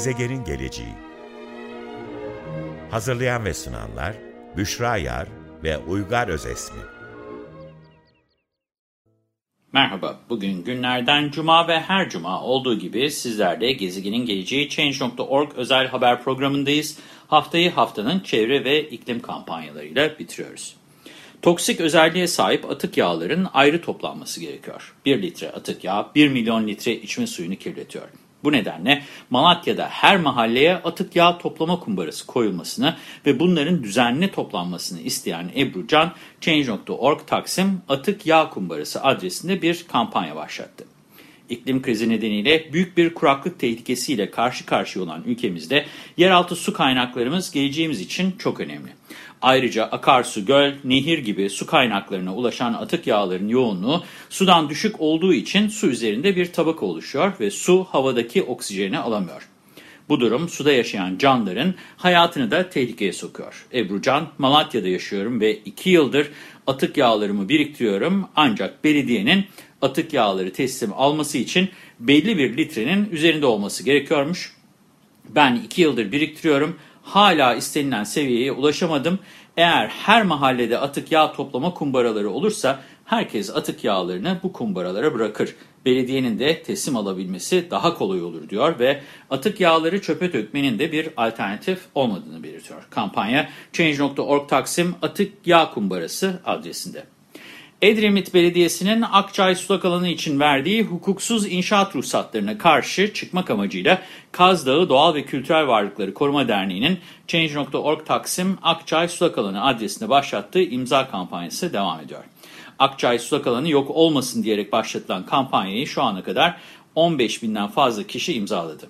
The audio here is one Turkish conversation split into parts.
Gezegenin geleceği Hazırlayan ve sunanlar Büşra Yar ve Uygar Özesmi Merhaba, bugün günlerden cuma ve her cuma olduğu gibi sizler de Gezegenin Geleceği Change.org özel haber programındayız. Haftayı haftanın çevre ve iklim kampanyalarıyla bitiriyoruz. Toksik özelliğe sahip atık yağların ayrı toplanması gerekiyor. 1 litre atık yağ 1 milyon litre içme suyunu kirletiyor. Bu nedenle Malatya'da her mahalleye atık yağ toplama kumbarası koyulmasını ve bunların düzenli toplanmasını isteyen Ebru Can, Change.org Taksim Atık Yağ Kumbarası adresinde bir kampanya başlattı. İklim krizi nedeniyle büyük bir kuraklık tehlikesiyle karşı karşıya olan ülkemizde yeraltı su kaynaklarımız geleceğimiz için çok önemli. Ayrıca akarsu, göl, nehir gibi su kaynaklarına ulaşan atık yağların yoğunluğu sudan düşük olduğu için su üzerinde bir tabaka oluşuyor ve su havadaki oksijeni alamıyor. Bu durum suda yaşayan canlıların hayatını da tehlikeye sokuyor. Ebru Can, Malatya'da yaşıyorum ve 2 yıldır atık yağlarımı biriktiriyorum ancak belediyenin atık yağları teslim alması için belli bir litrenin üzerinde olması gerekiyormuş. Ben 2 yıldır biriktiriyorum hala istenilen seviyeye ulaşamadım. Eğer her mahallede atık yağ toplama kumbaraları olursa herkes atık yağlarını bu kumbaralara bırakır. Belediyenin de teslim alabilmesi daha kolay olur diyor ve atık yağları çöpe dökmenin de bir alternatif olmadığını belirtiyor. Kampanya Change.org Taksim Atık Yağ Kumbarası adresinde. Edremit Belediyesi'nin Akçay sulak alanı için verdiği hukuksuz inşaat ruhsatlarına karşı çıkmak amacıyla Kaz Dağı Doğal ve Kültürel Varlıkları Koruma Derneği'nin Change.org Taksim Akçay sulak alanı adresinde başlattığı imza kampanyası devam ediyor. Akçay sulak alanı yok olmasın diyerek başlatılan kampanyayı şu ana kadar 15 binden fazla kişi imzaladı.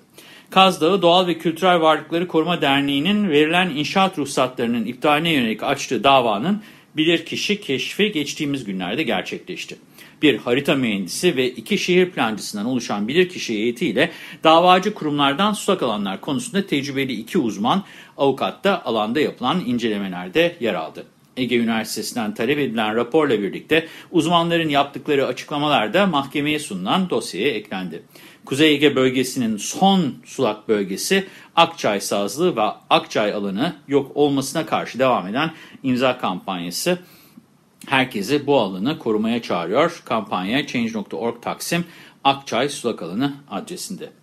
Kaz Dağı Doğal ve Kültürel Varlıkları Koruma Derneği'nin verilen inşaat ruhsatlarının iptaline yönelik açtığı davanın bilirkişi keşfi geçtiğimiz günlerde gerçekleşti. Bir harita mühendisi ve iki şehir plancısından oluşan bilirkişi heyetiyle davacı kurumlardan sulak alanlar konusunda tecrübeli iki uzman avukat da alanda yapılan incelemelerde yer aldı. Ege Üniversitesi'nden talep edilen raporla birlikte uzmanların yaptıkları açıklamalar da mahkemeye sunulan dosyaya eklendi. Kuzey Ege bölgesinin son sulak bölgesi Akçay Sazlı ve Akçay alanı yok olmasına karşı devam eden imza kampanyası herkesi bu alanı korumaya çağırıyor. Kampanya Change.org Taksim Akçay Sulak Alanı adresinde.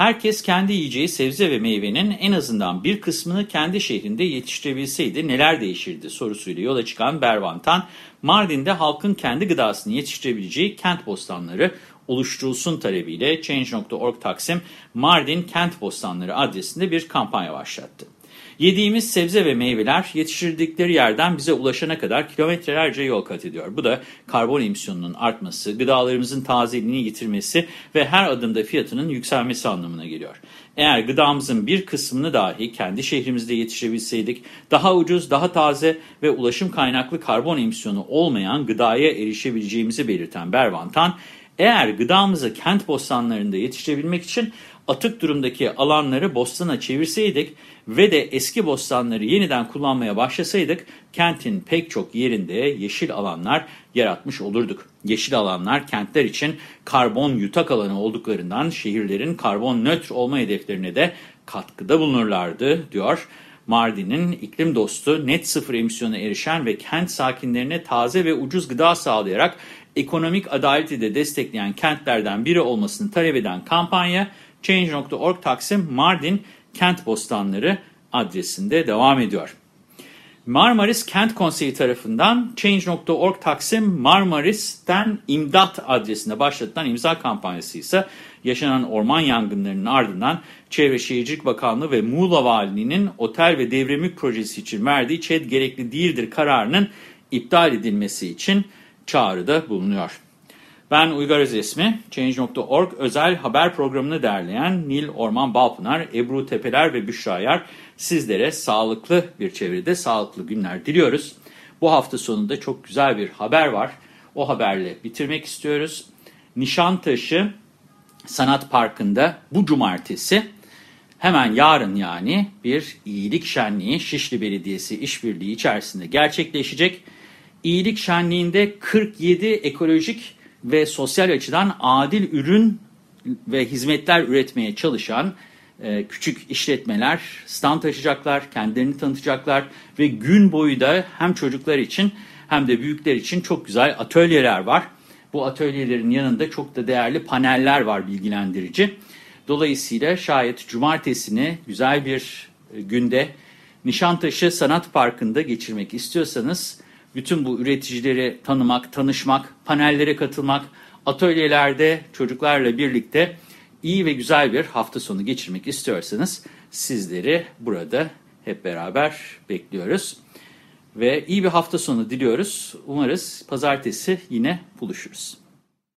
Herkes kendi yiyeceği sebze ve meyvenin en azından bir kısmını kendi şehrinde yetiştirebilseydi neler değişirdi sorusuyla yola çıkan Bervantan, Mardin'de halkın kendi gıdasını yetiştirebileceği kent bostanları oluşturulsun talebiyle Change.org Taksim Mardin Kent Bostanları adresinde bir kampanya başlattı. Yediğimiz sebze ve meyveler yetiştirdikleri yerden bize ulaşana kadar kilometrelerce yol kat ediyor. Bu da karbon emisyonunun artması, gıdalarımızın tazeliğini yitirmesi ve her adımda fiyatının yükselmesi anlamına geliyor. Eğer gıdamızın bir kısmını dahi kendi şehrimizde yetiştirebilseydik, daha ucuz, daha taze ve ulaşım kaynaklı karbon emisyonu olmayan gıdaya erişebileceğimizi belirten Bervantan, eğer gıdamızı kent bostanlarında yetiştirebilmek için atık durumdaki alanları bostana çevirseydik ve de eski bostanları yeniden kullanmaya başlasaydık, kentin pek çok yerinde yeşil alanlar yaratmış olurduk. Yeşil alanlar kentler için karbon yutak alanı olduklarından şehirlerin karbon nötr olma hedeflerine de katkıda bulunurlardı, diyor. Mardin'in iklim dostu, net sıfır emisyona erişen ve kent sakinlerine taze ve ucuz gıda sağlayarak ekonomik adaleti de destekleyen kentlerden biri olmasını talep eden kampanya Change.org Taksim Mardin Kent Bostanları adresinde devam ediyor. Marmaris Kent Konseyi tarafından Change.org Taksim Marmaris'ten imdat adresinde başlatılan imza kampanyası ise yaşanan orman yangınlarının ardından Çevre Şehircilik Bakanlığı ve Muğla Valiliğinin otel ve devremlik projesi için verdiği ÇED gerekli değildir kararının iptal edilmesi için çağrıda bulunuyor. Ben Uygar Özesmi, Change.org özel haber programını derleyen Nil Orman Balpınar, Ebru Tepeler ve Büşra Yar sizlere sağlıklı bir çevrede sağlıklı günler diliyoruz. Bu hafta sonunda çok güzel bir haber var. O haberle bitirmek istiyoruz. Nişantaşı Sanat Parkı'nda bu cumartesi hemen yarın yani bir iyilik şenliği Şişli Belediyesi işbirliği içerisinde gerçekleşecek. İyilik şenliğinde 47 ekolojik ve sosyal açıdan adil ürün ve hizmetler üretmeye çalışan e, küçük işletmeler stand açacaklar, kendilerini tanıtacaklar ve gün boyu da hem çocuklar için hem de büyükler için çok güzel atölyeler var. Bu atölyelerin yanında çok da değerli paneller var bilgilendirici. Dolayısıyla şayet cumartesini güzel bir e, günde Nişantaşı Sanat Parkı'nda geçirmek istiyorsanız bütün bu üreticileri tanımak, tanışmak, panellere katılmak, atölyelerde çocuklarla birlikte iyi ve güzel bir hafta sonu geçirmek istiyorsanız sizleri burada hep beraber bekliyoruz. Ve iyi bir hafta sonu diliyoruz. Umarız pazartesi yine buluşuruz.